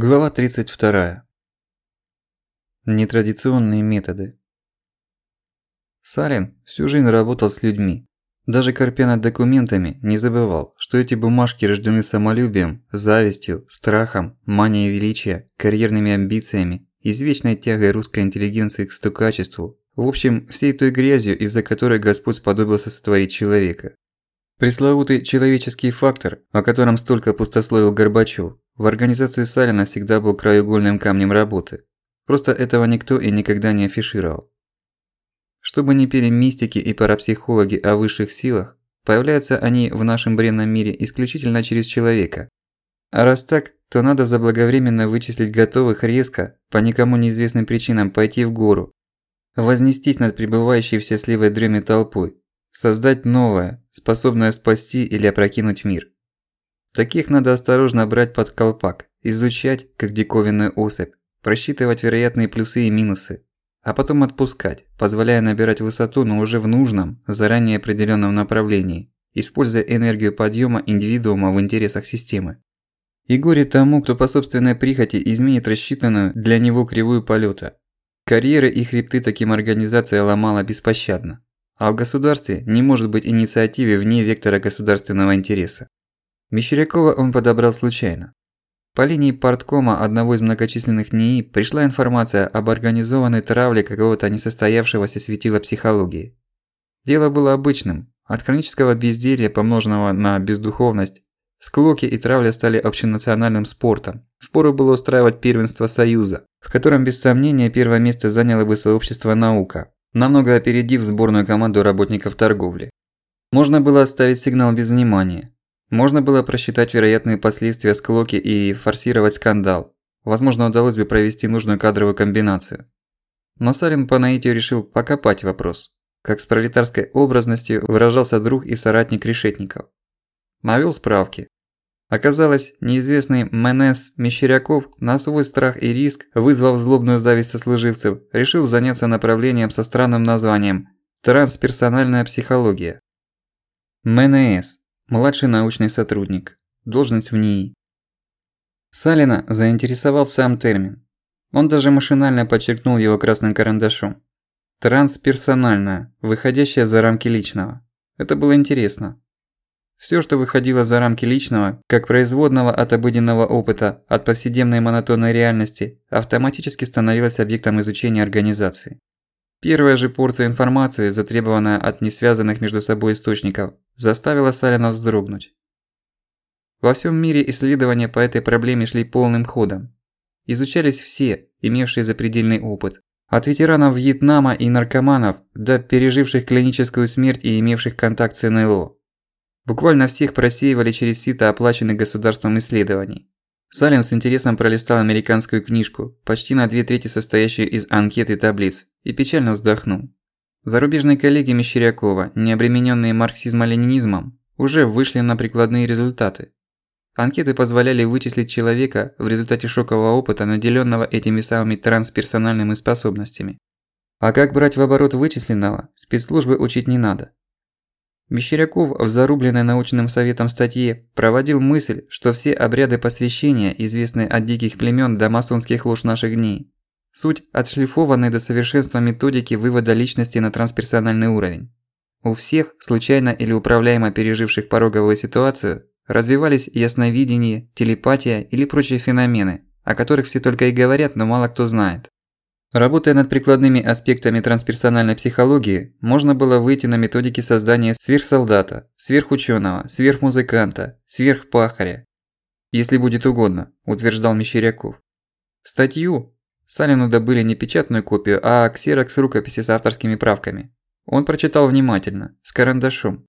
Глава 32. Нетрадиционные методы. Салин всю жизнь работал с людьми. Даже корпя над документами, не забывал, что эти бумажки рождены самолюбием, завистью, страхом, манией величия, карьерными амбициями, извечной тягой русской интеллигенции к стукачеству, в общем, всей той грязью, из-за которой Господь сподобился сотворить человека. Пресловутый человеческий фактор, о котором столько пустословил Горбачёв, в организации Салина всегда был краеугольным камнем работы. Просто этого никто и никогда не афишировал. Чтобы не пели мистики и парапсихологи о высших силах, появляются они в нашем бренном мире исключительно через человека. А раз так, то надо заблаговременно вычислить готовых резко, по никому неизвестным причинам пойти в гору, вознестись над пребывающей в счастливой дреме толпой, создать новое, способное спасти или опрокинуть мир. Таких надо осторожно брать под колпак, изучать, как диковинную особь, просчитывать вероятные плюсы и минусы, а потом отпускать, позволяя набирать высоту, но уже в нужном, заранее определенном направлении, используя энергию подъема индивидуума в интересах системы. И горе тому, кто по собственной прихоти изменит рассчитанную для него кривую полета. Карьеры и хребты таким организация ломала беспощадно. А в государстве не может быть инициативы вне вектора государственного интереса. Мещерякова он подобрал случайно. По линии парткома одного из многочисленных НИИ пришла информация об организованной травле какого-то несостоявшегося светила психологии. Дело было обычным. От хронического безделья, помноженного на бездуховность, склоки и травля стали общенациональным спортом. Впору было устраивать первенство Союза, в котором без сомнения первое место заняло бы сообщество «Наука», намного опередив сборную команду работников торговли. Можно было оставить сигнал без внимания, можно было просчитать вероятные последствия склоки и форсировать скандал. Возможно, удалось бы провести нужную кадровую комбинацию. Но Салим по наитию решил покопать вопрос, как с пролетарской образностью выражался друг и соратник Решетников. Навёл справки. Оказалось, неизвестный Менес Мещеряков на свой страх и риск, вызвав злобную зависть сослуживцев, решил заняться направлением со странным названием «Трансперсональная психология». МНС Младший научный сотрудник. Должность в НИИ. Салина заинтересовал сам термин. Он даже машинально подчеркнул его красным карандашом. Трансперсональная, выходящая за рамки личного. Это было интересно. Всё, что выходило за рамки личного, как производного от обыденного опыта, от повседневной монотонной реальности, автоматически становилось объектом изучения организации. Первая же порция информации, затребованная от несвязанных между собой источников, заставила Салина вздрогнуть. Во всем мире исследования по этой проблеме шли полным ходом. Изучались все, имевшие запредельный опыт. От ветеранов Вьетнама и наркоманов до переживших клиническую смерть и имевших контакт с НЛО. Буквально всех просеивали через сито оплаченных государством исследований. Салин с интересом пролистал американскую книжку, почти на две трети состоящую из анкет и таблиц, и печально вздохнул. Зарубежные коллеги Мещерякова, не обремененные марксизмом-ленинизмом, уже вышли на прикладные результаты. Анкеты позволяли вычислить человека в результате шокового опыта, наделенного этими самыми трансперсональными способностями. А как брать в оборот вычисленного, спецслужбы учить не надо. Мещеряков в зарубленной научным советом статье проводил мысль, что все обряды посвящения, известные от диких племён до масонских лож наших дней, Суть – отшлифованной до совершенства методики вывода личности на трансперсональный уровень. У всех, случайно или управляемо переживших пороговую ситуацию, развивались ясновидение, телепатия или прочие феномены, о которых все только и говорят, но мало кто знает. Работая над прикладными аспектами трансперсональной психологии, можно было выйти на методики создания сверхсолдата, сверхученого, сверхмузыканта, сверхпахаря. Если будет угодно, утверждал Мещеряков. Статью, Салину добыли не печатную копию, а ксерокс рукописи с авторскими правками. Он прочитал внимательно, с карандашом.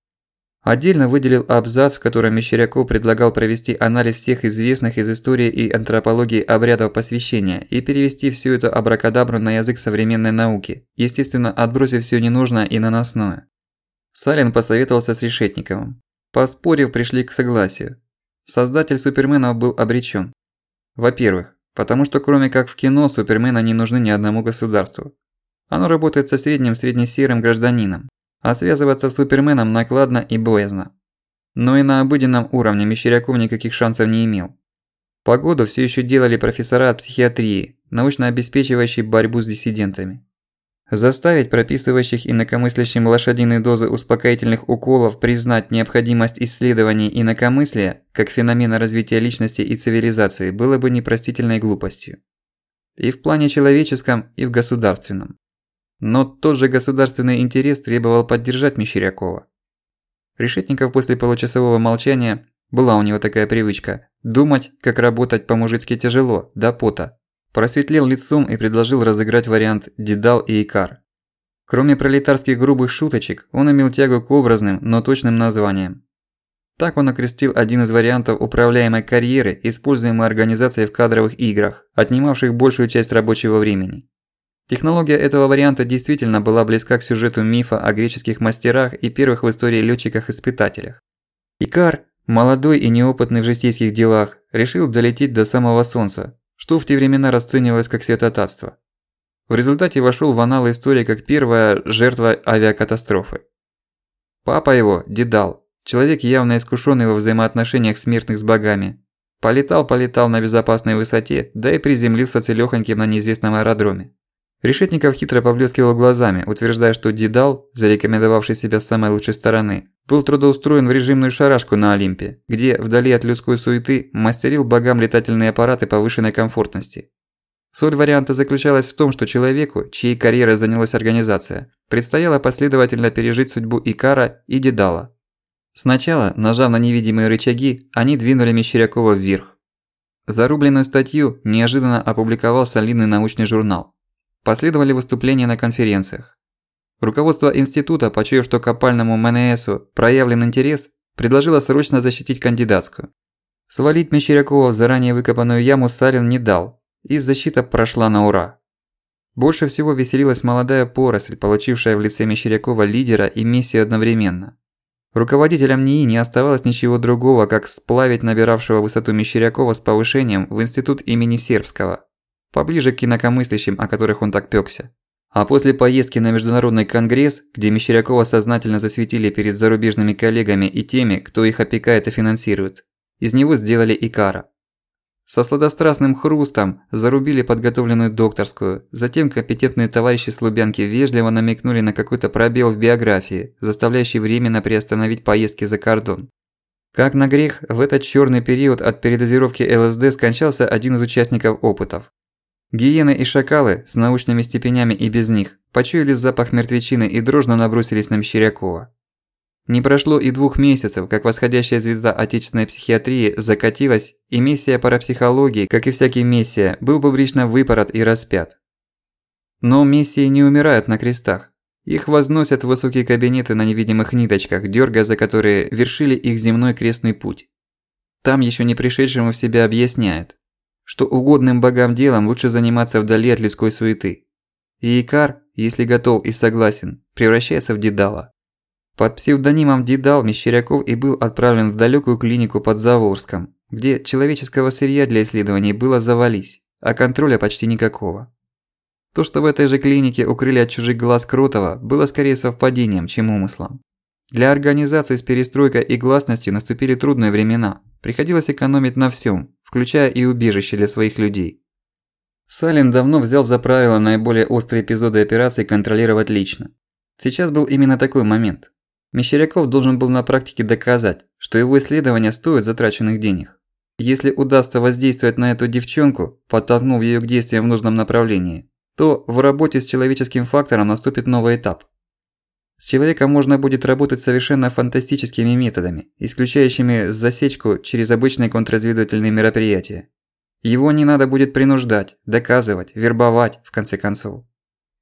Отдельно выделил абзац, в котором Мещеряков предлагал провести анализ всех известных из истории и антропологии обрядов посвящения и перевести всю эту абракадабру на язык современной науки, естественно, отбросив все ненужное и наносное. Салин посоветовался с Решетниковым. Поспорив, пришли к согласию. Создатель Суперменов был обречен. Во-первых, Потому что кроме как в кино, супермены не нужны ни одному государству. Оно работает со средним среднесерым гражданином, а связываться с суперменом накладно и боязно. Но и на обыденном уровне Мещеряков никаких шансов не имел. Погоду все еще делали профессора психиатрии, научно обеспечивающие борьбу с диссидентами. Заставить прописывающих инакомыслящим лошадиные дозы успокоительных уколов признать необходимость исследований инакомыслия как феномена развития личности и цивилизации было бы непростительной глупостью. И в плане человеческом, и в государственном. Но тот же государственный интерес требовал поддержать Мещерякова. Решетников после получасового молчания, была у него такая привычка, думать, как работать по-мужицки тяжело, до пота, Просветлел лицом и предложил разыграть вариант «Дедал и Икар». Кроме пролетарских грубых шуточек, он имел тягу к образным, но точным названиям. Так он окрестил один из вариантов управляемой карьеры, используемой организацией в кадровых играх, отнимавших большую часть рабочего времени. Технология этого варианта действительно была близка к сюжету мифа о греческих мастерах и первых в истории летчиках-испытателях. Икар, молодой и неопытный в житейских делах, решил долететь до самого Солнца, что в те времена расценивалось как святотатство. В результате вошел в аналы истории как первая жертва авиакатастрофы. Папа его, Дедал, человек явно искушенный во взаимоотношениях смертных с богами, полетал-полетал на безопасной высоте, да и приземлился целёхоньким на неизвестном аэродроме. Решетников хитро поблескивал глазами, утверждая, что Дедал, зарекомендовавший себя с самой лучшей стороны, был трудоустроен в режимную шарашку на Олимпе, где, вдали от людской суеты, мастерил богам летательные аппараты повышенной комфортности. Соль варианта заключалась в том, что человеку, чьей карьерой занялась организация, предстояло последовательно пережить судьбу Икара и Дедала. Сначала, нажав на невидимые рычаги, они двинули Мещерякова вверх. Зарубленную статью неожиданно опубликовал солидный научный журнал. Последовали выступления на конференциях. Руководство института, почуяв, что к опальному МНСу проявлен интерес, предложило срочно защитить кандидатскую. Свалить Мещерякова в заранее выкопанную яму Салин не дал, и защита прошла на ура. Больше всего веселилась молодая поросль, получившая в лице Мещерякова лидера и миссию одновременно. Руководителям НИИ не оставалось ничего другого, как сплавить набиравшего высоту Мещерякова с повышением в институт имени Сербского, поближе к инакомыслящим, о которых он так пёкся. А после поездки на Международный конгресс, где Мещерякова сознательно засветили перед зарубежными коллегами и теми, кто их опекает и финансирует, из него сделали Икара. Со сладострастным хрустом зарубили подготовленную докторскую, затем компетентные товарищи с Лубянки вежливо намекнули на какой-то пробел в биографии, заставляющий временно приостановить поездки за кордон. Как на грех, в этот чёрный период от передозировки ЛСД скончался один из участников опытов. Гиены и шакалы с научными степенями и без них почуяли запах мертвечины и дружно набросились на Мещерякова. Не прошло и двух месяцев, как восходящая звезда отечественной психиатрии закатилась, и миссия парапсихологии, как и всякий мессия, был публично выпорот и распят. Но миссии не умирают на крестах. Их возносят в высокие кабинеты на невидимых ниточках, дёргая за которые вершили их земной крестный путь. Там ещё не пришедшему в себя объясняют, что угодным богам делом лучше заниматься вдали от людской суеты. И Икар, если готов и согласен, превращается в Дедала. Под псевдонимом Дедал Мещеряков и был отправлен в далекую клинику под Заволжском, где человеческого сырья для исследований было завались, а контроля почти никакого. То, что в этой же клинике укрыли от чужих глаз Кротова, было скорее совпадением, чем умыслом. Для организации с перестройкой и гласностью наступили трудные времена. Приходилось экономить на всем, включая и убежище для своих людей. Салин давно взял за правило наиболее острые эпизоды операции контролировать лично. Сейчас был именно такой момент. Мещеряков должен был на практике доказать, что его исследования стоят затраченных денег. Если удастся воздействовать на эту девчонку, подтолкнув её к действиям в нужном направлении, то в работе с человеческим фактором наступит новый этап. С человеком можно будет работать совершенно фантастическими методами, исключающими засечку через обычные контрразведывательные мероприятия. Его не надо будет принуждать, доказывать, вербовать, в конце концов.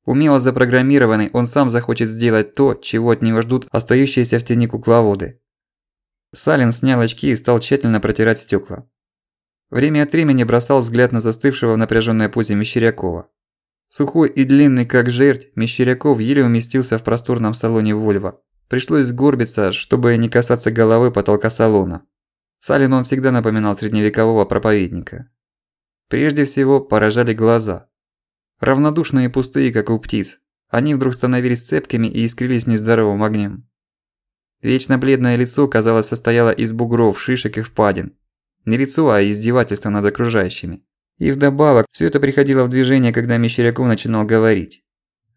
Умело запрограммированный, он сам захочет сделать то, чего от него ждут остающиеся в тени кукловоды. Салин снял очки и стал тщательно протирать стекла. Время от времени бросал взгляд на застывшего в напряженной позе Мещерякова. Сухой и длинный, как жерть, Мещеряков еле уместился в просторном салоне Вольво. Пришлось сгорбиться, чтобы не касаться головы потолка салона. Салин он всегда напоминал средневекового проповедника. Прежде всего поражали глаза. Равнодушные и пустые, как у птиц. Они вдруг становились цепкими и искрились нездоровым огнем. Вечно бледное лицо, казалось, состояло из бугров, шишек и впадин. Не лицо, а издевательство над окружающими. И вдобавок, все это приходило в движение, когда Мещеряков начинал говорить.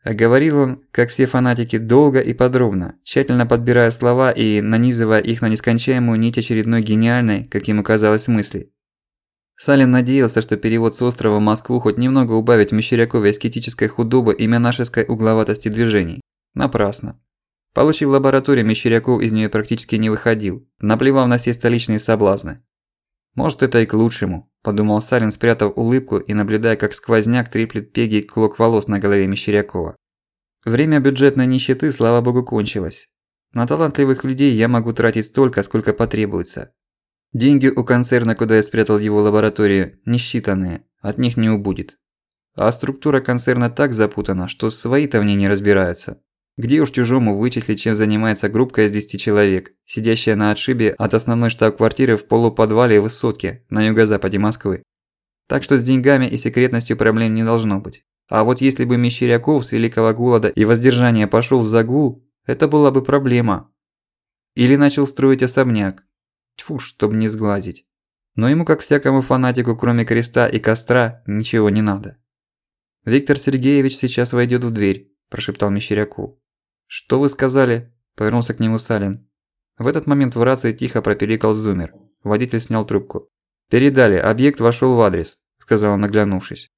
А говорил он, как все фанатики, долго и подробно, тщательно подбирая слова и нанизывая их на нескончаемую нить очередной гениальной, как ему казалось, мысли. Салин надеялся, что перевод с острова в Москву хоть немного убавит Мещерякове эскетической худобы и монашеской угловатости движений. Напрасно. Получив лабораторию, Мещеряков из нее практически не выходил, наплевав на все столичные соблазны. «Может, это и к лучшему», – подумал Салин, спрятав улыбку и наблюдая, как сквозняк треплет пеги клок волос на голове Мещерякова. Время бюджетной нищеты, слава богу, кончилось. На талантливых людей я могу тратить столько, сколько потребуется. Деньги у концерна, куда я спрятал его лабораторию, несчитанные, от них не убудет. А структура концерна так запутана, что свои-то в ней не разбираются. Где уж чужому вычислить, чем занимается группка из 10 человек, сидящая на отшибе от основной штаб-квартиры в полуподвале высотки на юго-западе Москвы. Так что с деньгами и секретностью проблем не должно быть. А вот если бы Мещеряков с великого голода и воздержания пошёл в загул, это была бы проблема. Или начал строить особняк, Тьфу, чтобы не сглазить. Но ему, как всякому фанатику, кроме креста и костра, ничего не надо. «Виктор Сергеевич сейчас войдет в дверь», – прошептал Мещеряку. «Что вы сказали?» – повернулся к нему Салин. В этот момент в рации тихо пропеликал зумер. Водитель снял трубку. «Передали, объект вошел в адрес», – сказал он, наглянувшись.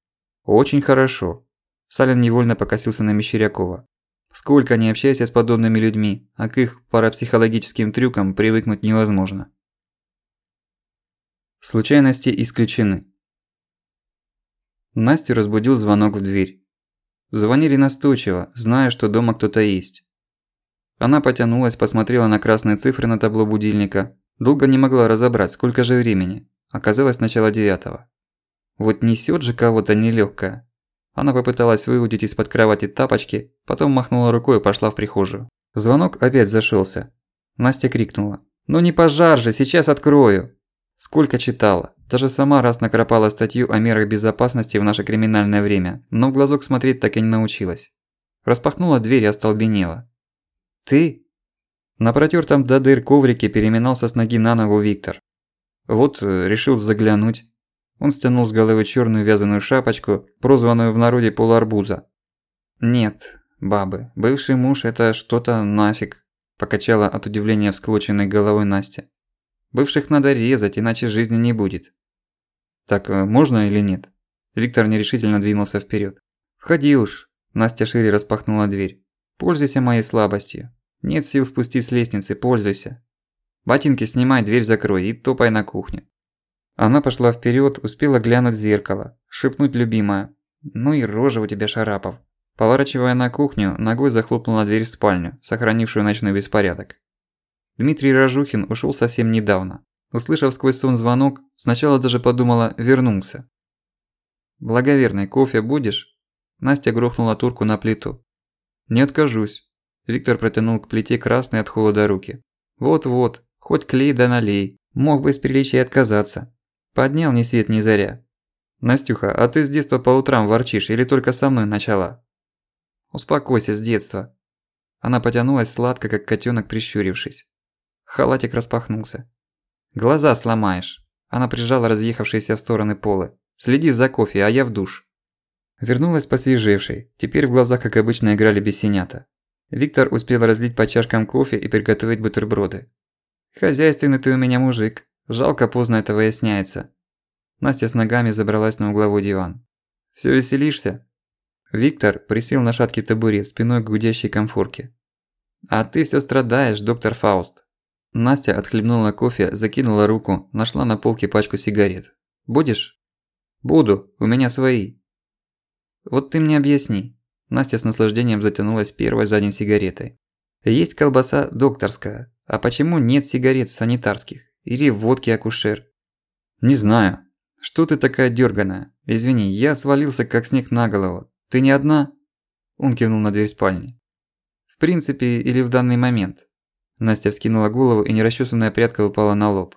«Очень хорошо». Салин невольно покосился на Мещерякова. Сколько не общайся с подобными людьми, а к их парапсихологическим трюкам привыкнуть невозможно. Случайности исключены. Настю разбудил звонок в дверь. Звонили настойчиво, зная, что дома кто-то есть. Она потянулась, посмотрела на красные цифры на табло будильника. Долго не могла разобрать, сколько же времени. Оказалось начало девятого. Вот несёт же кого-то нелёгкая. Она попыталась выудить из-под кровати тапочки, потом махнула рукой и пошла в прихожую. Звонок опять зашёлся. Настя крикнула. «Ну не пожар же, сейчас открою!» Сколько читала. Даже сама раз накропала статью о мерах безопасности в наше криминальное время, но в глазок смотреть так и не научилась. Распахнула дверь и остолбенела. «Ты?» На протертом до дыр коврике переминался с ноги на ногу Виктор. Вот э, решил заглянуть. Он стянул с головы черную вязаную шапочку, прозванную в народе полуарбуза. «Нет, бабы, бывший муж – это что-то нафиг», – покачала от удивления всклоченной головой Настя. Бывших надо резать, иначе жизни не будет. Так, э, можно или нет? Виктор нерешительно двинулся вперед. Входи уж. Настя шире распахнула дверь. Пользуйся моей слабостью. Нет сил спустить с лестницы, пользуйся. Ботинки снимай, дверь закрой и топай на кухню. Она пошла вперед, успела глянуть в зеркало, шепнуть любимая. «Ну и рожа у тебя, Шарапов». Поворачивая на кухню, ногой захлопнула дверь в спальню, сохранившую ночной беспорядок. Дмитрий Рожухин ушел совсем недавно. Услышав сквозь сон звонок, сначала даже подумала «вернулся». «Благоверный, кофе будешь?» Настя грохнула турку на плиту. «Не откажусь». Виктор протянул к плите красные от холода руки. «Вот-вот, хоть клей да налей. Мог бы из приличия отказаться. Поднял ни свет ни заря. Настюха, а ты с детства по утрам ворчишь или только со мной начала?» «Успокойся с детства». Она потянулась сладко, как котенок, прищурившись. Халатик распахнулся. «Глаза сломаешь!» Она прижала разъехавшиеся в стороны полы. «Следи за кофе, а я в душ». Вернулась посвежевшей. Теперь в глазах, как обычно, играли бесенята. Виктор успел разлить по чашкам кофе и приготовить бутерброды. «Хозяйственный ты у меня мужик. Жалко поздно это выясняется». Настя с ногами забралась на угловой диван. «Всё веселишься?» Виктор присел на шаткий табурет спиной к гудящей комфорке. «А ты всё страдаешь, доктор Фауст. Настя отхлебнула кофе, закинула руку, нашла на полке пачку сигарет. «Будешь?» «Буду, у меня свои». «Вот ты мне объясни». Настя с наслаждением затянулась первой за день сигаретой. «Есть колбаса докторская, а почему нет сигарет санитарских? Или водки акушер?» «Не знаю. Что ты такая дёрганая? Извини, я свалился как снег на голову. Ты не одна?» Он кивнул на дверь спальни. «В принципе, или в данный момент?» Настя вскинула голову, и нерасчесанная прядка упала на лоб.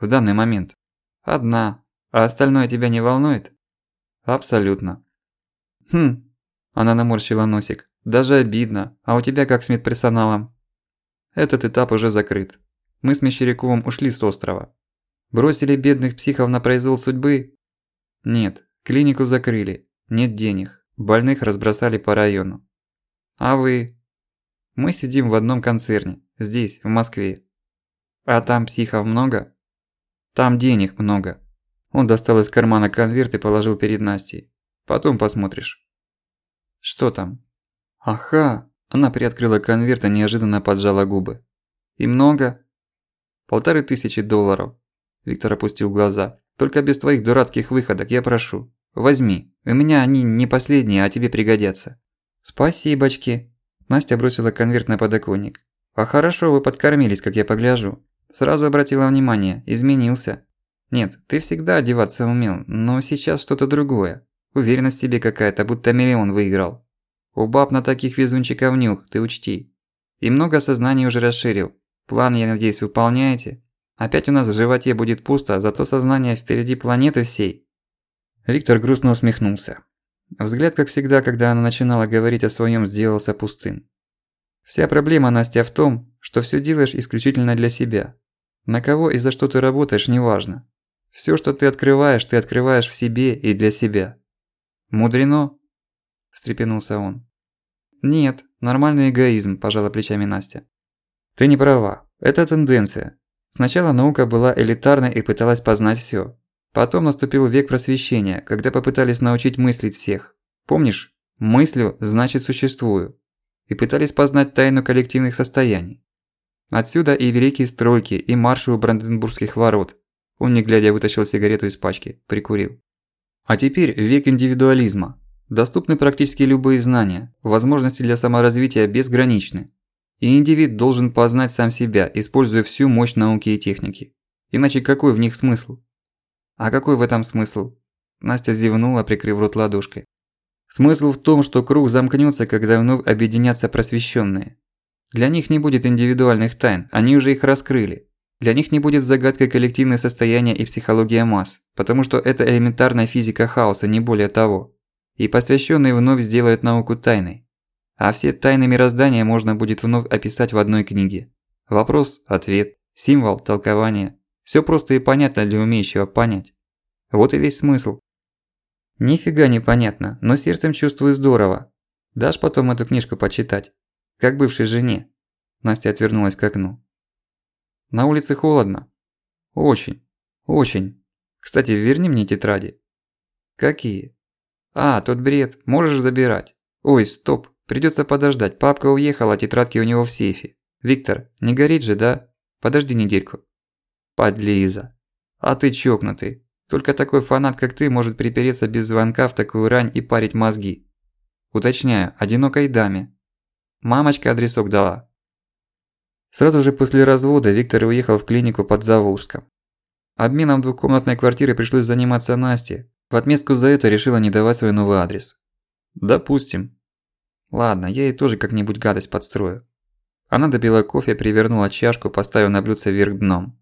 В данный момент. Одна. А остальное тебя не волнует? Абсолютно. Хм. Она наморщила носик. Даже обидно. А у тебя как с медперсоналом? Этот этап уже закрыт. Мы с Мещеряковым ушли с острова. Бросили бедных психов на произвол судьбы? Нет, клинику закрыли. Нет денег. Больных разбросали по району. А вы? Мы сидим в одном концерне, здесь, в Москве. А там психов много? Там денег много. Он достал из кармана конверт и положил перед Настей. Потом посмотришь. Что там? Ага. Она приоткрыла конверт и неожиданно поджала губы. И много? Полторы тысячи долларов. Виктор опустил глаза. Только без твоих дурацких выходок, я прошу. Возьми. У меня они не последние, а тебе пригодятся. Спасибочки. Настя бросила конверт на подоконник. А хорошо вы подкормились, как я погляжу. Сразу обратила внимание, изменился. Нет, ты всегда одеваться умел, но сейчас что-то другое. Уверенность в себе какая-то, будто миллион выиграл. У баб на таких везунчиков нюх, ты учти. И много сознаний уже расширил. План, я надеюсь, выполняете? Опять у нас в животе будет пусто, зато сознание впереди планеты всей. Виктор грустно усмехнулся. Взгляд, как всегда, когда она начинала говорить о своём, сделался пустым. Вся проблема, Настя, в том, что всё делаешь исключительно для себя. На кого и за что ты работаешь, неважно. Всё, что ты открываешь, ты открываешь в себе и для себя. Мудрено? встрепенулся он. Нет, нормальный эгоизм, пожала плечами Настя. Ты не права. Это тенденция. Сначала наука была элитарной и пыталась познать всё. Потом наступил век просвещения, когда попытались научить мыслить всех. Помнишь? Мыслю значит существую. И пытались познать тайну коллективных состояний. Отсюда и великие стройки, и марши у Бранденбургских ворот. Он не глядя вытащил сигарету из пачки, прикурил. А теперь век индивидуализма. Доступны практически любые знания, возможности для саморазвития безграничны. И индивид должен познать сам себя, используя всю мощь науки и техники. Иначе какой в них смысл? А какой в этом смысл? Настя зевнула, прикрыв рот ладошкой. Смысл в том, что круг замкнется, когда вновь объединятся просвещенные. Для них не будет индивидуальных тайн, они уже их раскрыли. Для них не будет загадкой коллективное состояние и психология масс, потому что это элементарная физика хаоса, не более того. И посвященные вновь сделают науку тайной. А все тайны мироздания можно будет вновь описать в одной книге. Вопрос, ответ, символ, толкование. Все просто и понятно для умеющего понять. Вот и весь смысл. Нифига не понятно, но сердцем чувствую здорово. Дашь потом эту книжку почитать? Как бывшей жене. Настя отвернулась к окну. На улице холодно. Очень. Очень. Кстати, верни мне тетради. Какие? А, тот бред. Можешь забирать. Ой, стоп. Придётся подождать. Папка уехала, тетрадки у него в сейфе. Виктор, не горит же, да? Подожди недельку. Подлиза. А ты чокнутый. Только такой фанат, как ты, может припереться без звонка в такую рань и парить мозги. Уточняю, одинокой даме. Мамочка адресок дала. Сразу же после развода Виктор уехал в клинику под Заволжском. Обменом двухкомнатной квартиры пришлось заниматься Насте. В отместку за это решила не давать свой новый адрес. Допустим. Ладно, я ей тоже как-нибудь гадость подстрою. Она допила кофе, привернула чашку, поставив на блюдце вверх дном.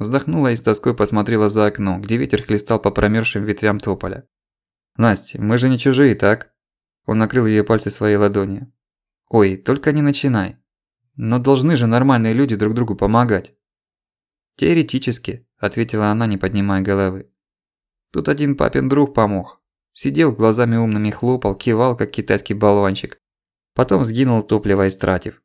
Вздохнула и с тоской посмотрела за окно, где ветер хлестал по промерзшим ветвям тополя. «Настя, мы же не чужие, так?» Он накрыл её пальцы своей ладонью. «Ой, только не начинай. Но должны же нормальные люди друг другу помогать». «Теоретически», – ответила она, не поднимая головы. «Тут один папин друг помог. Сидел, глазами умными хлопал, кивал, как китайский болванчик. Потом сгинул топливо истратив.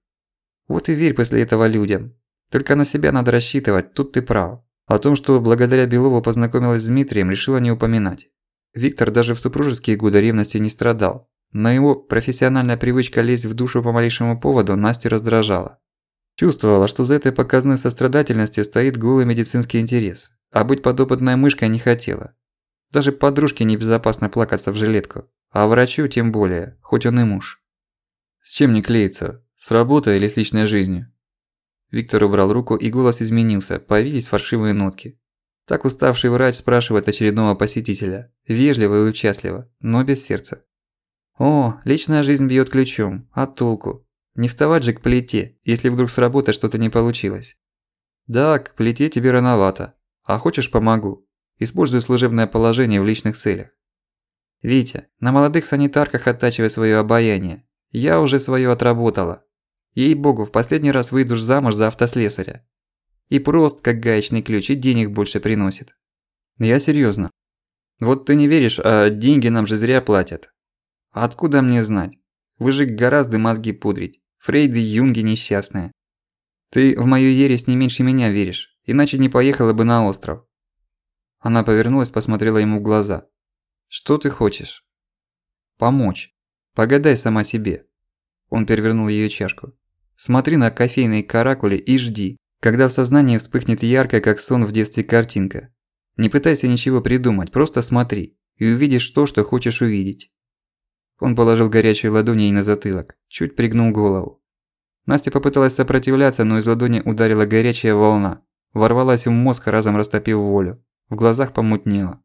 Вот и верь после этого людям. Только на себя надо рассчитывать, тут ты прав. О том, что благодаря Белову познакомилась с Дмитрием, решила не упоминать. Виктор даже в супружеские годы ревности не страдал. Но его профессиональная привычка лезть в душу по малейшему поводу Настю раздражала. Чувствовала, что за этой показной сострадательностью стоит голый медицинский интерес, а быть подопытной мышкой не хотела. Даже подружке небезопасно плакаться в жилетку, а врачу тем более, хоть он и муж. С чем не клеится? С работой или с личной жизнью? Виктор убрал руку, и голос изменился, появились фальшивые нотки. Так уставший врач спрашивает очередного посетителя, вежливо и участливо, но без сердца. О, личная жизнь бьет ключом, а толку? Не вставать же к плите, если вдруг с работы что-то не получилось. Да, к плите тебе рановато. А хочешь помогу? Используй служебное положение в личных целях. Витя, на молодых санитарках оттачивай свое обаяние. Я уже свое отработала. Ей-богу, в последний раз выйдешь замуж за автослесаря. И прост, как гаечный ключ, и денег больше приносит. Я серьёзно. Вот ты не веришь, а деньги нам же зря платят. Откуда мне знать? Вы же гораздо мозги пудрить. Фрейды Юнги несчастные. Ты в мою ересь не меньше меня веришь, иначе не поехала бы на остров. Она повернулась, посмотрела ему в глаза. Что ты хочешь? Помочь. Погадай сама себе. Он перевернул её чашку. Смотри на кофейные каракули и жди, когда в сознании вспыхнет яркая, как сон в детстве, картинка. Не пытайся ничего придумать, просто смотри, и увидишь то, что хочешь увидеть. Он положил горячую ладонь ей на затылок, чуть пригнул голову. Настя попыталась сопротивляться, но из ладони ударила горячая волна. Ворвалась в мозг, разом растопив волю. В глазах помутнело.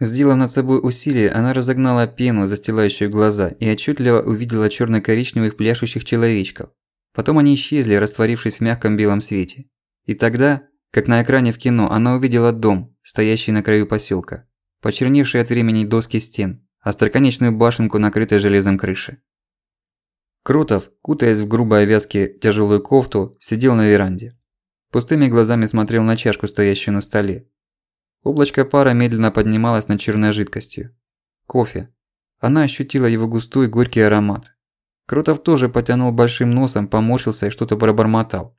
Сделав над собой усилие, она разогнала пену, застилающую глаза, и отчетливо увидела черно-коричневых пляшущих человечков. Потом они исчезли, растворившись в мягком белом свете. И тогда, как на экране в кино, она увидела дом, стоящий на краю поселка, почерневшие от времени доски стен, остроконечную башенку, накрытой железом крыши. Крутов, кутаясь в грубой овязке тяжелую кофту, сидел на веранде. Пустыми глазами смотрел на чашку, стоящую на столе. Облачко пара медленно поднималось над черной жидкостью. Кофе. Она ощутила его густой горький аромат. Крутов тоже потянул большим носом, поморщился и что-то пробормотал.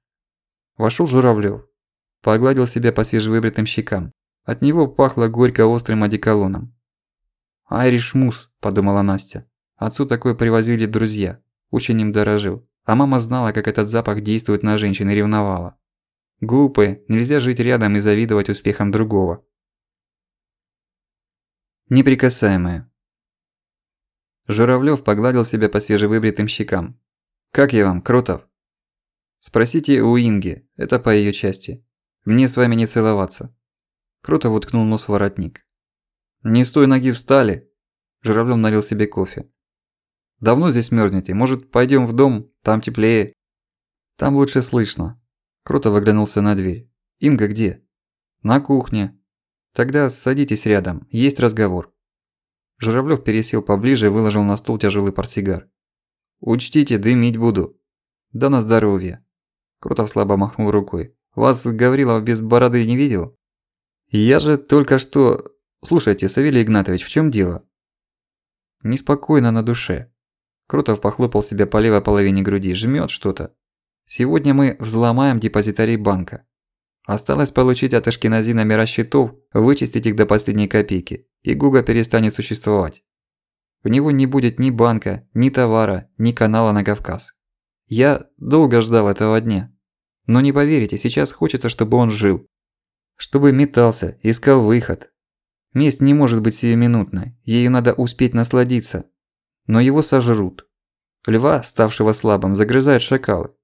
Вошел Журавлёв. Погладил себя по свежевыбритым щекам. От него пахло горько-острым одеколоном. «Айриш Мус», – подумала Настя. Отцу такое привозили друзья. Очень им дорожил. А мама знала, как этот запах действует на женщин и ревновала. Глупые, нельзя жить рядом и завидовать успехам другого. Неприкасаемая. Журавлёв погладил себя по свежевыбритым щекам. «Как я вам, Крутов?» «Спросите у Инги, это по её части. Мне с вами не целоваться». Крутов уткнул нос в воротник. «Не с той ноги встали!» Журавлёв налил себе кофе. «Давно здесь мёрзнете? Может, пойдём в дом? Там теплее?» «Там лучше слышно». Крутов оглянулся на дверь. «Инга где?» «На кухне». «Тогда садитесь рядом, есть разговор». Журавлёв пересел поближе и выложил на стол тяжелый портсигар. «Учтите, дымить буду». «Да на здоровье». Крутов слабо махнул рукой. «Вас Гаврилов без бороды не видел?» «Я же только что...» «Слушайте, Савелий Игнатович, в чем дело?» Неспокойно на душе. Крутов похлопал себя по левой половине груди, жмет что-то. Сегодня мы взломаем депозитарий банка. Осталось получить от Ашкенази номера счетов, вычистить их до последней копейки, и Гуга перестанет существовать. В него не будет ни банка, ни товара, ни канала на Кавказ. Я долго ждал этого дня. Но не поверите, сейчас хочется, чтобы он жил. Чтобы метался, искал выход. Месть не может быть сиюминутной, ею надо успеть насладиться. Но его сожрут. Льва, ставшего слабым, загрызают шакалы.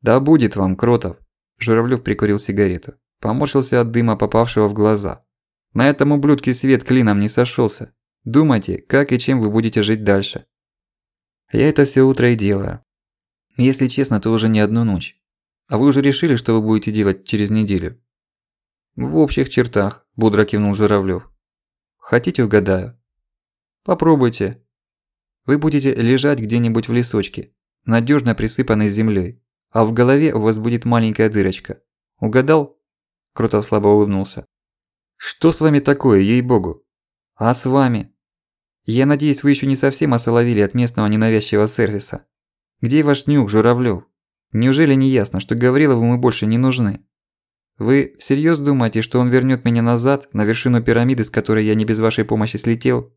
«Да будет вам, Кротов!» Журавлёв прикурил сигарету. Поморщился от дыма, попавшего в глаза. «На этом ублюдке свет клином не сошёлся. Думайте, как и чем вы будете жить дальше». «Я это всё утро и делаю. Если честно, то уже не одну ночь. А вы уже решили, что вы будете делать через неделю?» «В общих чертах», – бодро кивнул Журавлёв. «Хотите угадаю?» «Попробуйте». Вы будете лежать где-нибудь в лесочке, надежно присыпанной землей, а в голове у вас будет маленькая дырочка. Угадал?» Крутов слабо улыбнулся. «Что с вами такое, ей-богу?» «А с вами?» «Я надеюсь, вы еще не совсем осоловили от местного ненавязчивого сервиса. Где ваш нюх, Журавлёв? Неужели не ясно, что Гаврилову мы больше не нужны?» Вы всерьез думаете, что он вернет меня назад, на вершину пирамиды, с которой я не без вашей помощи слетел?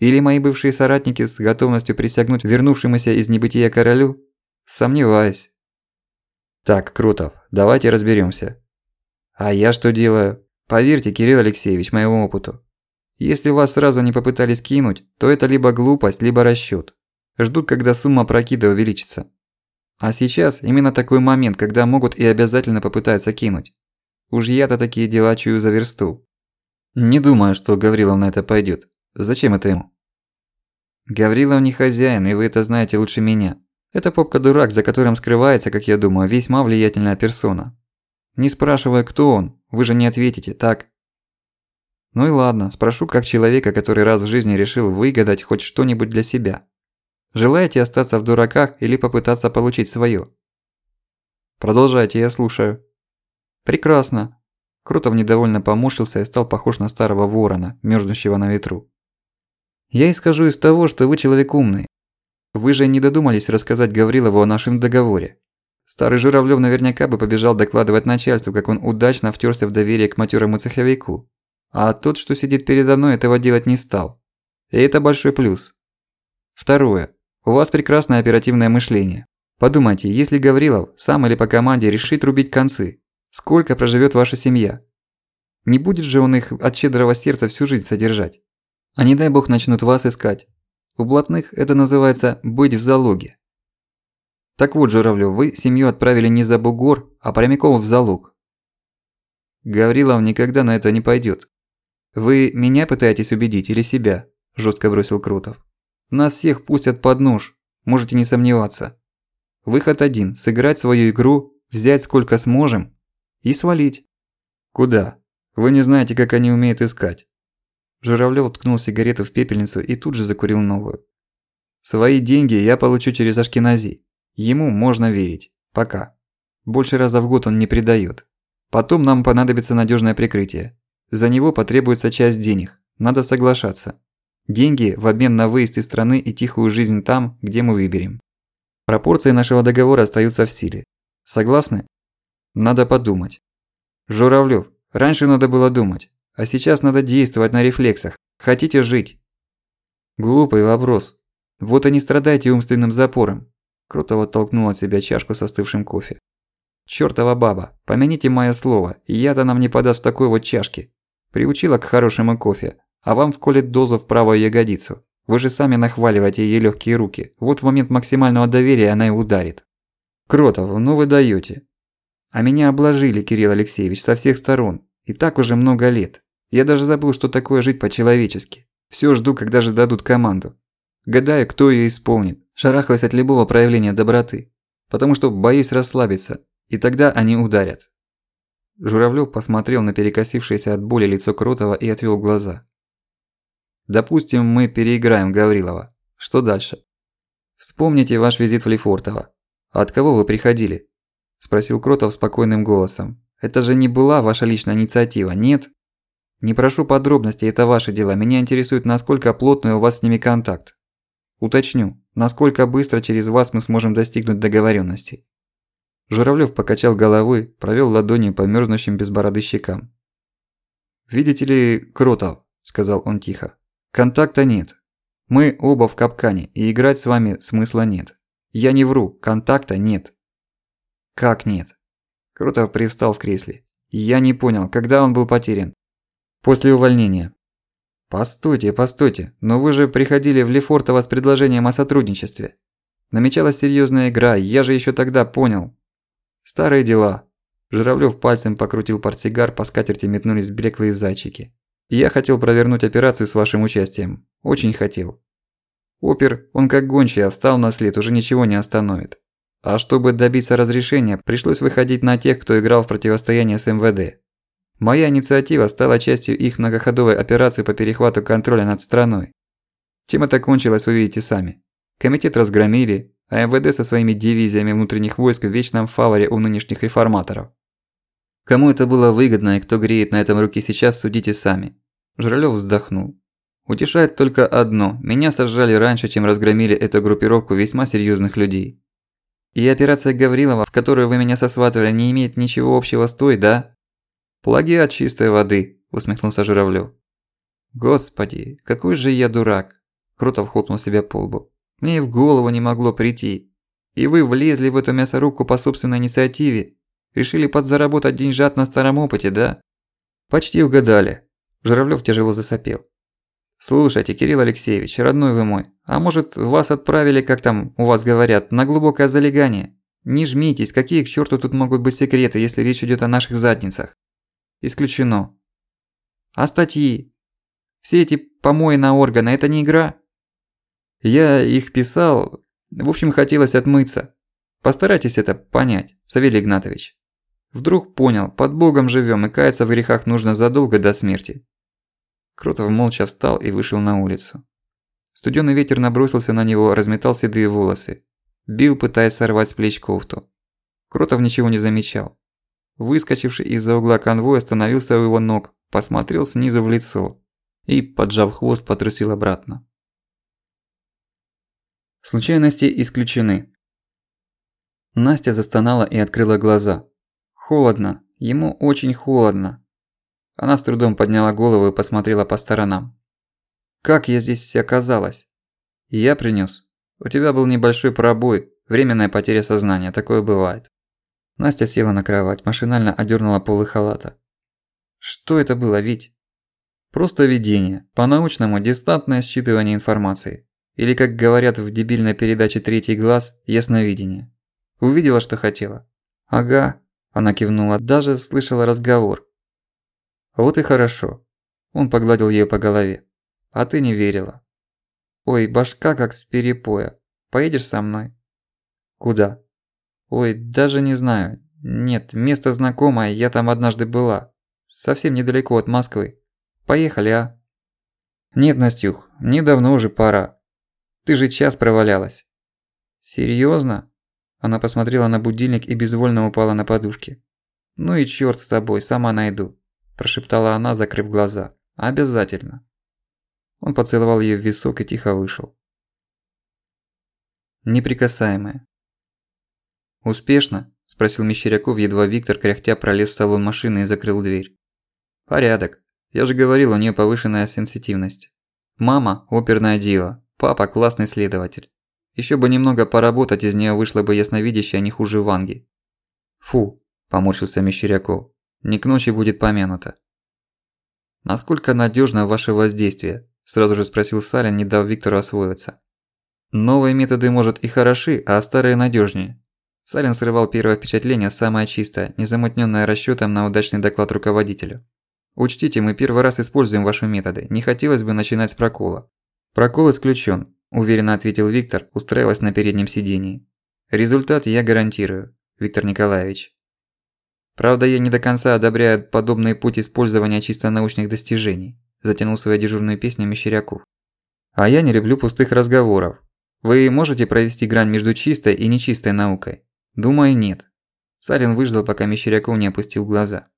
Или мои бывшие соратники с готовностью присягнуть вернувшемуся из небытия королю? Сомневаюсь. Так, Крутов, давайте разберемся. А я что делаю? Поверьте, Кирилл Алексеевич, моему опыту. Если вас сразу не попытались кинуть, то это либо глупость, либо расчёт. Ждут, когда сумма прокида увеличится. А сейчас именно такой момент, когда могут и обязательно попытаются кинуть. Уж я-то такие дела чую за версту. Не думаю, что Гаврилов на это пойдёт. Зачем это ему? Гаврилов не хозяин, и вы это знаете лучше меня. Это попка-дурак, за которым скрывается, как я думаю, весьма влиятельная персона. Не спрашивая, кто он, вы же не ответите, так? Ну и ладно, спрошу как человека, который раз в жизни решил выгадать хоть что-нибудь для себя. Желаете остаться в дураках или попытаться получить своё? Продолжайте, я слушаю. Прекрасно. Крутов недовольно поморщился и стал похож на старого ворона, мёрзнущего на ветру. Я исхожу из того, что вы человек умный. Вы же не додумались рассказать Гаврилову о нашем договоре. Старый Журавлёв наверняка бы побежал докладывать начальству, как он удачно втёрся в доверие к матёрому цеховику. А тот, что сидит передо мной, этого делать не стал. И это большой плюс. Второе. У вас прекрасное оперативное мышление. Подумайте, если Гаврилов, сам или по команде, решит рубить концы, сколько проживет ваша семья? Не будет же он их от щедрого сердца всю жизнь содержать? А не дай бог начнут вас искать. У блатных это называется «быть в залоге». Так вот, Журавлёв, вы семью отправили не за бугор, а прямиком в залог. Гаврилов никогда на это не пойдет. Вы меня пытаетесь убедить или себя? Жестко бросил Крутов. Нас всех пустят под нож, можете не сомневаться. Выход один – сыграть свою игру, взять сколько сможем и свалить. Куда? Вы не знаете, как они умеют искать. Журавлёв ткнул сигарету в пепельницу и тут же закурил новую. Свои деньги я получу через Ашкенази. Ему можно верить. Пока. Больше раза в год он не предаёт. Потом нам понадобится надёжное прикрытие. За него потребуется часть денег. Надо соглашаться. Деньги в обмен на выезд из страны и тихую жизнь там, где мы выберем. Пропорции нашего договора остаются в силе. Согласны? Надо подумать. Журавлёв, раньше надо было думать, а сейчас надо действовать на рефлексах. Хотите жить? Глупый вопрос. Вот и не страдайте умственным запором. Крутов оттолкнул от себя чашку со остывшим кофе. «Чёртова баба, помяните моё слово, я-то нам не подаст в такой вот чашке. Приучила к хорошему кофе, а вам вколет дозу в правую ягодицу. Вы же сами нахваливаете ей легкие руки. Вот в момент максимального доверия она и ударит. Кротов, ну вы даёте. А меня обложили, Кирилл Алексеевич, со всех сторон. И так уже много лет. Я даже забыл, что такое жить по-человечески. Всё жду, когда же дадут команду. Гадаю, кто её исполнит. Шарахаясь от любого проявления доброты. Потому что боюсь расслабиться. И тогда они ударят. Журавлёв посмотрел на перекосившееся от боли лицо Кротова и отвёл глаза. Допустим, мы переиграем Гаврилова. Что дальше? Вспомните ваш визит в Лефортово. А от кого вы приходили? Спросил Кротов спокойным голосом. Это же не была ваша личная инициатива, нет? Не прошу подробностей, это ваши дела. Меня интересует, насколько плотный у вас с ними контакт. Уточню, насколько быстро через вас мы сможем достигнуть договоренности. Журавлёв покачал головой, провёл ладонью по мёрзнущим без бороды щекам. «Видите ли, Кротов», – сказал он тихо, Контакта нет. Мы оба в капкане, и играть с вами смысла нет. Я не вру, контакта нет. Как нет? Крутов привстал в кресле. Я не понял, когда он был потерян? После увольнения. Постойте, постойте, но вы же приходили в Лефортово с предложением о сотрудничестве. Намечалась серьёзная игра, я же ещё тогда понял. Старые дела. Журавлёв пальцем покрутил портсигар, по скатерти метнулись блеклые зайчики. Я хотел провернуть операцию с вашим участием. Очень хотел. Опер, он как гончий, встал на след, уже ничего не остановит. А чтобы добиться разрешения, пришлось выходить на тех, кто играл в противостояние с МВД. Моя инициатива стала частью их многоходовой операции по перехвату контроля над страной. Чем это кончилось, вы видите сами. Комитет разгромили, а МВД со своими дивизиями внутренних войск в вечном фаворе у нынешних реформаторов. Кому это было выгодно и кто греет на этом руки сейчас, судите сами. Жралёв вздохнул. Утешает только одно. Меня сожрали раньше, чем разгромили эту группировку весьма серьёзных людей. И операция Гаврилова, в которую вы меня сосватывали, не имеет ничего общего с той, да? Плагиат чистой воды, усмехнулся Журавлёв. Господи, какой же я дурак. Крутов хлопнул себя по лбу. Мне и в голову не могло прийти. И вы влезли в эту мясорубку по собственной инициативе. Решили подзаработать деньжат на старом опыте, да? Почти угадали. Журавлёв тяжело засопел. Слушайте, Кирилл Алексеевич, родной вы мой, а может, вас отправили, как там у вас говорят, на глубокое залегание? Не жмитесь, какие к чёрту тут могут быть секреты, если речь идёт о наших задницах? Исключено. А статьи? Все эти помои на органы – это не игра? Я их писал, в общем, хотелось отмыться. Постарайтесь это понять, Савелий Игнатович. Вдруг понял, под Богом живем и каяться в грехах нужно задолго до смерти. Кротов молча встал и вышел на улицу. Студённый ветер набросился на него, разметал седые волосы. Бил, пытаясь сорвать с плеч кофту. Кротов ничего не замечал. Выскочивший из-за угла конвой остановился у его ног, посмотрел снизу в лицо и, поджав хвост, потрусил обратно. Случайности исключены. Настя застонала и открыла глаза. Холодно, ему очень холодно. Она с трудом подняла голову и посмотрела по сторонам. «Как я здесь оказалась?» «Я принёс. У тебя был небольшой пробой, временная потеря сознания, такое бывает». Настя села на кровать, машинально одернула полы халата. «Что это было, Вить?» «Просто видение. По-научному дистантное считывание информации. Или, как говорят в дебильной передаче «Третий глаз», ясновидение. Увидела, что хотела?» «Ага», – она кивнула, даже слышала разговор. «Вот и хорошо». Он погладил её по голове. «А ты не верила». «Ой, башка как с перепоя. Поедешь со мной?» «Куда?» «Ой, даже не знаю. Нет, место знакомое, я там однажды была. Совсем недалеко от Москвы. Поехали, а?» «Нет, Настюх, мне давно уже пора. Ты же час провалялась». «Серьёзно?» Она посмотрела на будильник и безвольно упала на подушки. «Ну и чёрт с тобой, сама найду», – прошептала она, закрыв глаза. «Обязательно». Он поцеловал её в висок и тихо вышел. Неприкасаемая. «Успешно?» – спросил Мещеряков, едва Виктор кряхтя пролез в салон машины и закрыл дверь. «Порядок. Я же говорил, у неё повышенная сенситивность. Мама – оперная дива, папа – классный следователь. Ещё бы немного поработать, из неё вышло бы ясновидящая не хуже Ванги. Фу, поморщился Мещеряков. Не к ночи будет помянуто. Насколько надёжно ваше воздействие? Сразу же спросил Салин, не дав Виктору освоиться. Новые методы, может, и хороши, а старые надёжнее. Салин срывал первое впечатление самое чистое, незамутнённое расчётом на удачный доклад руководителю. Учтите, мы первый раз используем ваши методы, не хотелось бы начинать с прокола. Прокол исключён, уверенно ответил Виктор, устраиваясь на переднем сидении. Результат я гарантирую, Виктор Николаевич. Правда, я не до конца одобряю подобный путь использования чисто научных достижений, затянул свою дежурную песню Мещеряков. А я не люблю пустых разговоров. Вы можете провести грань между чистой и нечистой наукой? Думаю, нет. Салин выждал, пока Мещеряков не опустил глаза.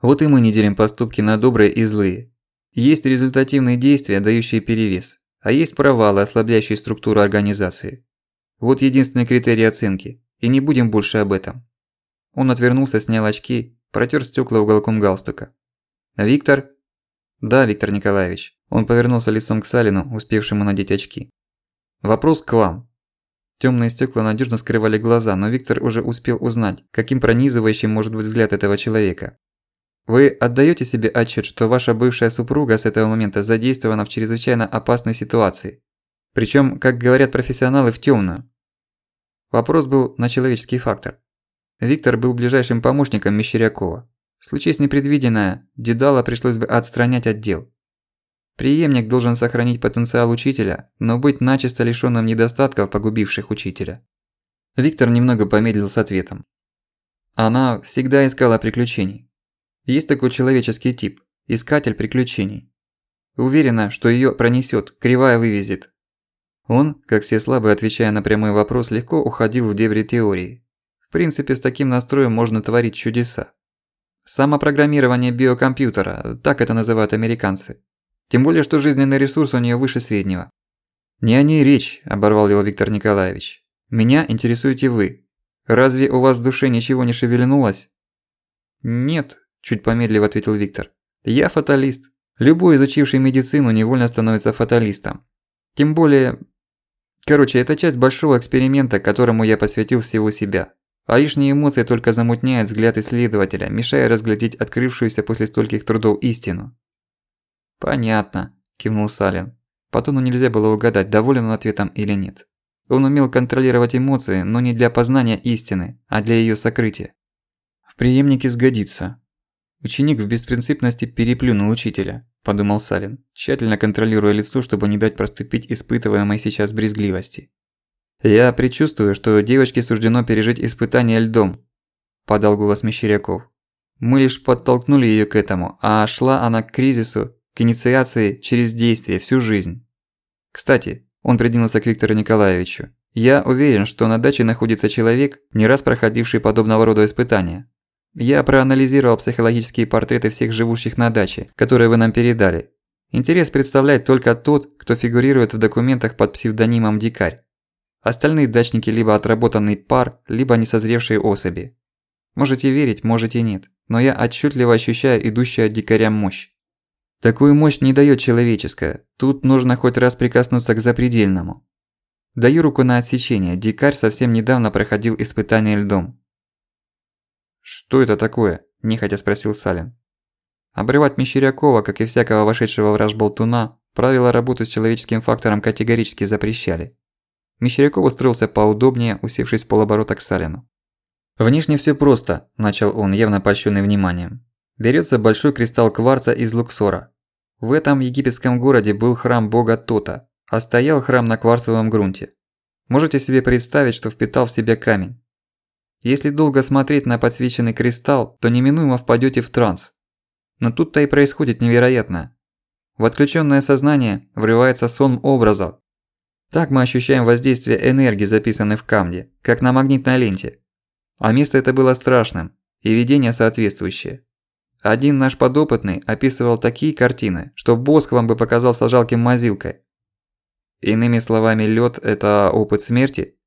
Вот и мы не делим поступки на добрые и злые. Есть результативные действия, дающие перевес. А есть провалы, ослабляющие структуру организации. Вот единственный критерий оценки. И не будем больше об этом. Он отвернулся, снял очки, протер стекла уголком галстука. «Виктор?» «Да, Виктор Николаевич». Он повернулся лицом к Салину, успевшему надеть очки. «Вопрос к вам». Тёмные стекла надежно скрывали глаза, но Виктор уже успел узнать, каким пронизывающим может быть взгляд этого человека. Вы отдаёте себе отчет, что ваша бывшая супруга с этого момента задействована в чрезвычайно опасной ситуации? Причём, как говорят профессионалы, в тёмную. Вопрос был на человеческий фактор. Виктор был ближайшим помощником Мещерякова. Случись непредвиденное, Дедала пришлось бы отстранять отдел. Преемник должен сохранить потенциал учителя, но быть начисто лишённым недостатков, погубивших учителя. Виктор немного помедлил с ответом. Она всегда искала приключений. Есть такой человеческий тип – искатель приключений. Уверена, что её пронесёт, кривая вывезет. Он, как все слабые, отвечая на прямой вопрос, легко уходил в дебри теории. В принципе, с таким настроем можно творить чудеса. Самопрограммирование биокомпьютера, так это называют американцы. Тем более, что жизненный ресурс у неё выше среднего. «Не о ней речь», – оборвал его Виктор Николаевич. «Меня интересуете вы. Разве у вас в душе ничего не шевельнулось?» «Нет», Чуть помедлив ответил Виктор. Я фаталист. Любой изучивший медицину невольно становится фаталистом. Тем более... Короче, это часть большого эксперимента, которому я посвятил всего себя. А лишние эмоции только замутняют взгляд исследователя, мешая разглядеть открывшуюся после стольких трудов истину. «Понятно», – кивнул Салин. По тону нельзя было угадать, доволен он ответом или нет. Он умел контролировать эмоции, но не для познания истины, а для её сокрытия. В преемнике сгодится, Ученик в беспринципности переплюнул учителя, подумал Салин, тщательно контролируя лицо, чтобы не дать проступить испытываемой сейчас брезгливости. «Я предчувствую, что девочке суждено пережить испытание льдом», – подал голос Мещеряков. «Мы лишь подтолкнули её к этому, а шла она к кризису, к инициации через действие всю жизнь. Кстати, он придвинулся к Виктору Николаевичу. Я уверен, что на даче находится человек, не раз проходивший подобного рода испытания. Я проанализировал психологические портреты всех живущих на даче, которые вы нам передали. Интерес представляет только тот, кто фигурирует в документах под псевдонимом «Дикарь». Остальные дачники либо отработанный пар, либо несозревшие особи. Можете верить, можете нет, но я отчетливо ощущаю идущую от дикаря мощь. Такую мощь не даёт человеческая, тут нужно хоть раз прикоснуться к запредельному. Даю руку на отсечение, дикарь совсем недавно проходил испытание льдом. «Что это такое?» – нехотя спросил Салин. Обрывать Мещерякова, как и всякого вошедшего в раж болтуна, правила работы с человеческим фактором категорически запрещали. Мещеряков устроился поудобнее, усевшись полоборота к Салину. «Внешне всё просто», – начал он, явно польщённый вниманием. Берётся большой кристалл кварца из Луксора. В этом египетском городе был храм бога Тота, а стоял храм на кварцевом грунте. Можете себе представить, что впитал в себя камень. Если долго смотреть на подсвеченный кристалл, то неминуемо впадёте в транс. Но тут-то и происходит невероятное. В отключённое сознание врывается сон образов. Так мы ощущаем воздействие энергии, записанной в камне, как на магнитной ленте. А место это было страшным, и видение соответствующее. Один наш подопытный описывал такие картины, что Боск вам бы показался жалким мазилкой. Иными словами, лёд – это опыт смерти?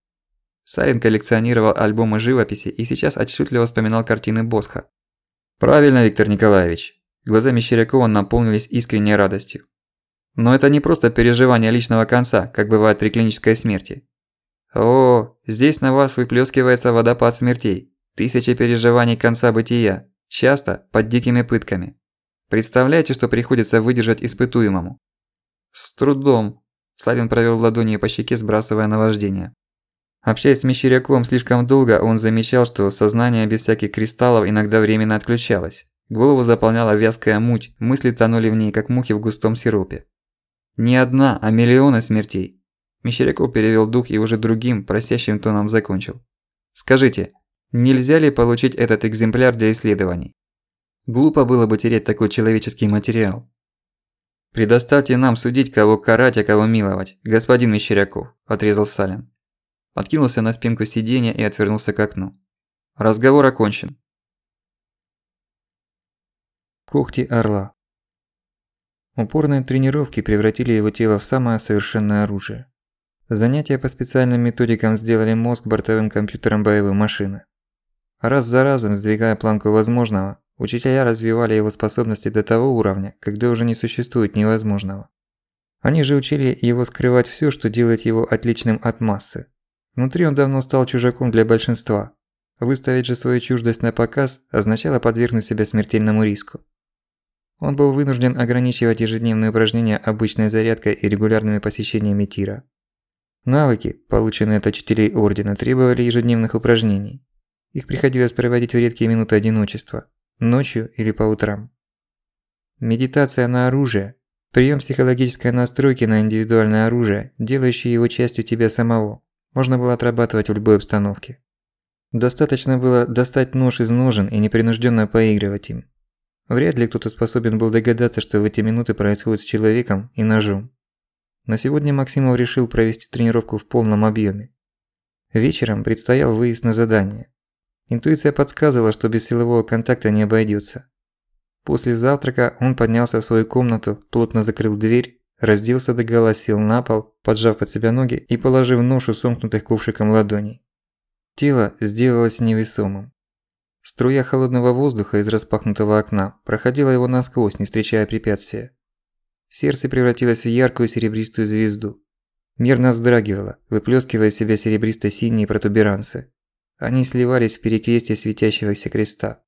Сарин коллекционировал альбомы живописи и сейчас отчетливо вспоминал картины Босха. Правильно, Виктор Николаевич. Глаза Мещерякова наполнились искренней радостью. Но это не просто переживание личного конца, как бывает при клинической смерти. О, здесь на вас выплескивается водопад смертей, тысячи переживаний конца бытия, часто под дикими пытками. Представляете, что приходится выдержать испытуемому? С трудом. Славин провёл ладонью по щеке, сбрасывая наваждение. Общаясь с Мещеряковым слишком долго, он замечал, что сознание без всяких кристаллов иногда временно отключалось. Голову заполняла вязкая муть, мысли тонули в ней, как мухи в густом сиропе. Не одна, а миллионы смертей. Мещеряков перевёл дух и уже другим, просящим тоном закончил. «Скажите, нельзя ли получить этот экземпляр для исследований? Глупо было бы терять такой человеческий материал. «Предоставьте нам судить, кого карать, а кого миловать, господин Мещеряков», – отрезал Салин. Откинулся на спинку сиденья и отвернулся к окну. «Разговор окончен». Когти орла Упорные тренировки превратили его тело в самое совершенное оружие. Занятия по специальным методикам сделали мозг бортовым компьютером боевой машины. Раз за разом, сдвигая планку возможного, учителя развивали его способности до того уровня, когда уже не существует невозможного. Они же учили его скрывать всё, что делает его отличным от массы. Внутри он давно стал чужаком для большинства. Выставить же свою чуждость на показ означало подвергнуть себя смертельному риску. Он был вынужден ограничивать ежедневные упражнения обычной зарядкой и регулярными посещениями тира. Навыки, полученные от учителей Ордена, требовали ежедневных упражнений. Их приходилось проводить в редкие минуты одиночества, ночью или по утрам. Медитация на оружие – прием психологической настройки на индивидуальное оружие, делающий его частью тебя самого, можно было отрабатывать в любой обстановке. Достаточно было достать нож из ножен и непринужденно поигрывать им. Вряд ли кто-то способен был догадаться, что в эти минуты происходит с человеком и ножом. На сегодня Максимов решил провести тренировку в полном объеме. Вечером предстоял выезд на задание. Интуиция подсказывала, что без силового контакта не обойдется. После завтрака он поднялся в свою комнату, плотно закрыл дверь, разделся догола, сел на пол, поджав под себя ноги и положив ношу сомкнутых ковшиком ладоней. Тело сделалось невесомым. Струя холодного воздуха из распахнутого окна проходила его насквозь, не встречая препятствия. Сердце превратилось в яркую серебристую звезду. Мерно вздрагивало, выплескивая из себя серебристо-синие протуберанцы. Они сливались в перекрестие светящегося креста.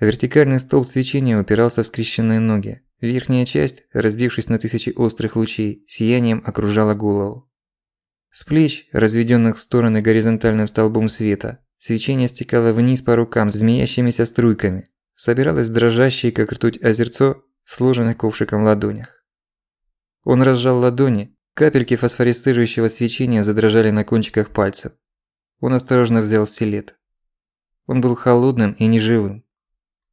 Вертикальный столб свечения упирался в скрещенные ноги. Верхняя часть, разбившись на тысячи острых лучей, сиянием окружала голову. С плеч, разведённых в стороны горизонтальным столбом света, свечение стекало вниз по рукам змеящимися струйками, собиралось в дрожащие, как ртуть, озерцо в сложенных ковшиком ладонях. Он разжал ладони, капельки фосфорисцирующего свечения задрожали на кончиках пальцев. Он осторожно взял стилет. Он был холодным и неживым.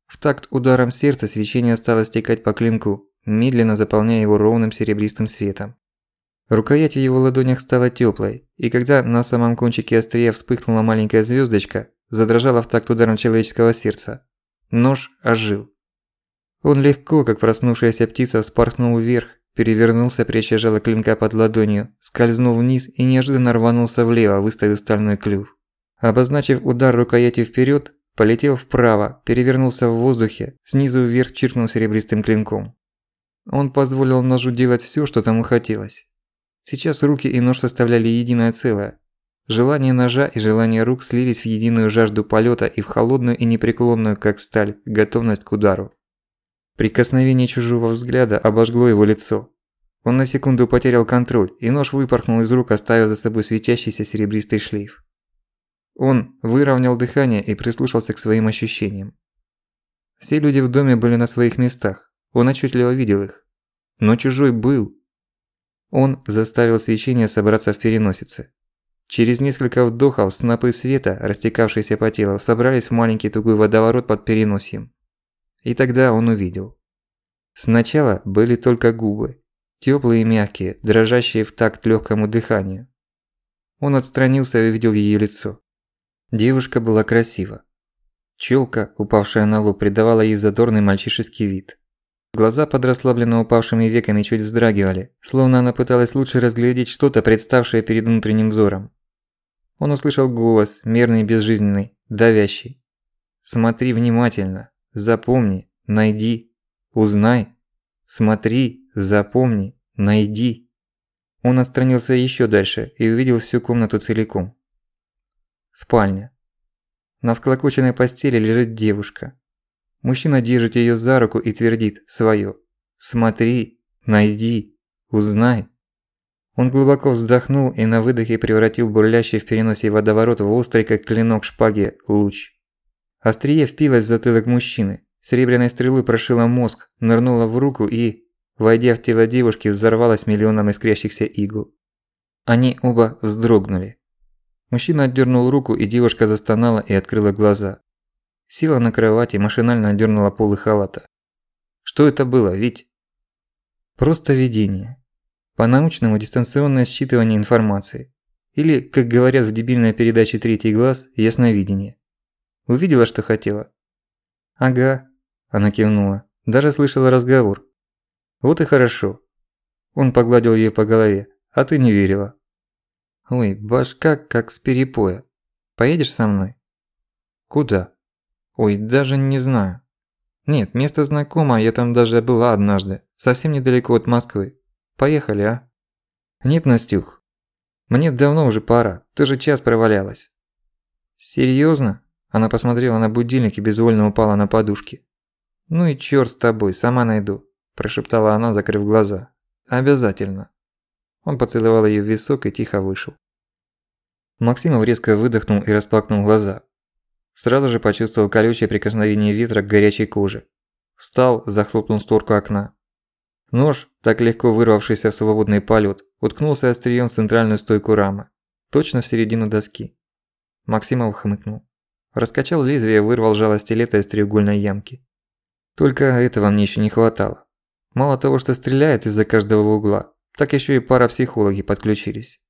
В такт ударом сердца свечение стало стекать по клинку, медленно заполняя его ровным серебристым светом. Рукоять в его ладонях стала тёплой, и когда на самом кончике острия вспыхнула маленькая звёздочка, задрожала в такт ударом человеческого сердца. Нож ожил. Он легко, как проснувшаяся птица, вспорхнул вверх, перевернулся, пряча жало клинка под ладонью, скользнул вниз и неожиданно рванулся влево, выставив стальной клюв. Обозначив удар рукоятью вперед, полетел вправо, перевернулся в воздухе, снизу вверх чиркнул серебристым клинком. Он позволил ножу делать всё, что тому хотелось. Сейчас руки и нож составляли единое целое. Желание ножа и желание рук слились в единую жажду полета и в холодную и непреклонную, как сталь, готовность к удару. Прикосновение чужого взгляда обожгло его лицо. Он на секунду потерял контроль, и нож выпорхнул из рук, оставив за собой светящийся серебристый шлейф. Он выровнял дыхание и прислушался к своим ощущениям. Все люди в доме были на своих местах, он отчетливо видел их. Но чужой был. Он заставил свечение собраться в переносице. Через несколько вдохов снопы света, растекавшиеся по телу, собрались в маленький тугой водоворот под переносием. И тогда он увидел. Сначала были только губы, теплые и мягкие, дрожащие в такт легкому дыханию. Он отстранился и увидел ее лицо. Девушка была красива. Челка, упавшая на лоб, придавала ей задорный мальчишеский вид. Глаза под расслабленно упавшими веками чуть вздрагивали, словно она пыталась лучше разглядеть что-то, представшее перед внутренним взором. Он услышал голос, мерный и безжизненный, давящий. «Смотри внимательно. Запомни, найди, узнай. Смотри, запомни, найди. Он отстранился еще дальше и увидел всю комнату целиком. Спальня. На склокоченной постели лежит девушка. Мужчина держит ее за руку и твердит свое. «Смотри, найди, узнай». Он глубоко вздохнул и на выдохе превратил бурлящий в переносе водоворот в острый, как клинок шпаги, луч. Острие впилось в затылок мужчины. Серебряной стрелой прошила мозг, нырнула в руку и, войдя в тело девушки, взорвалась миллионом искрящихся игл. Они оба вздрогнули. Мужчина отдернул руку, и девушка застонала и открыла глаза. Села на кровати, машинально отдернула полы халата. Что это было, ведь? Просто видение. По-научному дистанционное считывание информации. Или, как говорят в дебильной передаче «Третий глаз», ясновидение. Увидела, что хотела?» «Ага», – она кивнула. «Даже слышала разговор». «Вот и хорошо». Он погладил её по голове. «А ты не верила». «Ой, башка как с перепоя. Поедешь со мной?» «Куда?» «Ой, даже не знаю». «Нет, место знакомое, я там даже была однажды. Совсем недалеко от Москвы. Поехали, а?» «Нет, Настюх. Мне давно уже пора. Ты же час провалялась». «Серьёзно?» Она посмотрела на будильник и безвольно упала на подушки. «Ну и чёрт с тобой, сама найду», – прошептала она, закрыв глаза. «Обязательно». Он поцеловал её в висок и тихо вышел. Максимов резко выдохнул и распахнул глаза. Сразу же почувствовал колючее прикосновение ветра к горячей коже. Встал, захлопнул створку окна. Нож, так легко вырвавшийся в свободный полет, уткнулся острием в центральную стойку рамы, точно в середину доски. Максимов хмыкнул. Раскачал лезвие, вырвал жало стилета из треугольной ямки. Только этого мне еще не хватало. Мало того, что стреляет из-за каждого угла, так еще и пара психологи подключились.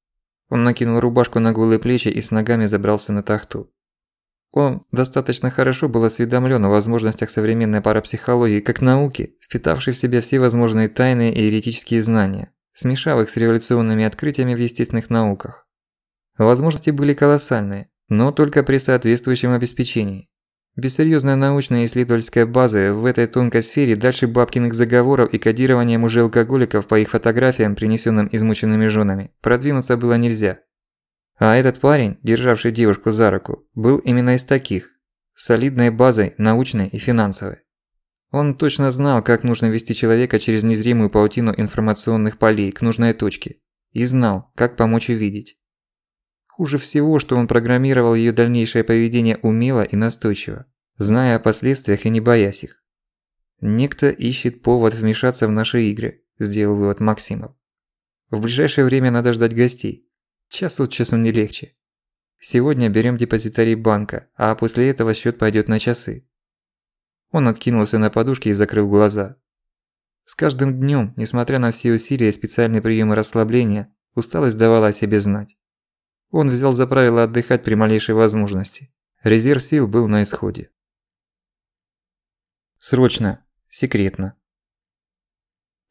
Он накинул рубашку на голые плечи и с ногами забрался на тахту. Он достаточно хорошо был осведомлен о возможностях современной парапсихологии как науки, впитавшей в себя все возможные тайные и еретические знания, смешав их с революционными открытиями в естественных науках. Возможности были колоссальные, но только при соответствующем обеспечении. Без серьёзной научной и исследовательской базы в этой тонкой сфере дальше бабкиных заговоров и кодирования мужей-алкоголиков по их фотографиям, принесенным измученными женами, продвинуться было нельзя. А этот парень, державший девушку за руку, был именно из таких, солидной базой научной и финансовой. Он точно знал, как нужно вести человека через незримую паутину информационных полей к нужной точке, и знал, как помочь увидеть. Хуже всего, что он программировал её дальнейшее поведение умело и настойчиво, зная о последствиях и не боясь их. «Некто ищет повод вмешаться в наши игры», – сделал вывод Максимов. «В ближайшее время надо ждать гостей. Час от часу не легче. Сегодня берем депозитарий банка, а после этого счет пойдет на часы». Он откинулся на подушке и закрыл глаза. С каждым днём, несмотря на все усилия и специальные приёмы расслабления, усталость давала о себе знать. Он взял за правило отдыхать при малейшей возможности. Резерв сил был на исходе. Срочно. Секретно.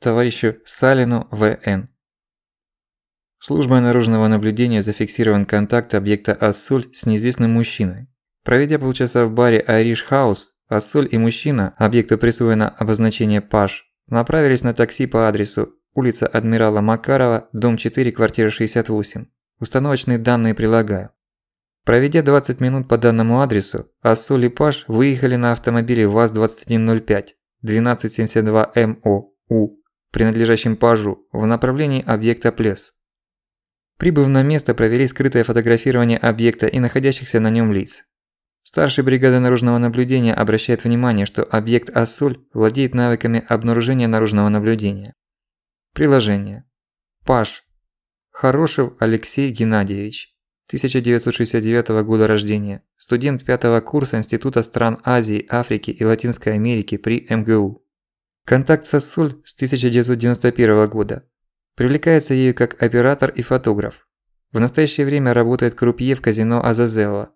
Товарищу Салину В.Н. Службой наружного наблюдения зафиксирован контакт объекта Ассоль с неизвестным мужчиной. Проведя полчаса в баре Айриш Хаус, Ассоль и мужчина, объекту присвоено обозначение Паш, направились на такси по адресу улица Адмирала Макарова, дом 4, квартира 68. Установочные данные прилагаю. Проведя 20 минут по данному адресу, Ассоль и Паш выехали на автомобиле ВАЗ-2105 1272 МОУ, принадлежащем Пажу, в направлении объекта Плес. Прибыв на место, провели скрытое фотографирование объекта и находящихся на нем лиц. Старший бригады наружного наблюдения обращает внимание, что объект Ассоль владеет навыками обнаружения наружного наблюдения. Приложение. Паш. Хорошев Алексей Геннадьевич. 1969 года рождения. Студент пятого курса Института стран Азии, Африки и Латинской Америки при МГУ. Контакт с Ассоль с 1991 года. Привлекается ею как оператор и фотограф. В настоящее время работает крупье в казино Азазелла.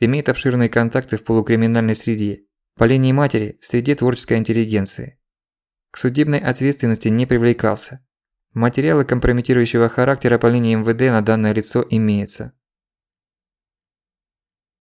Имеет обширные контакты в полукриминальной среде. По линии матери – в среде творческой интеллигенции. К судебной ответственности не привлекался. Материалы компрометирующего характера по линии МВД на данное лицо имеются.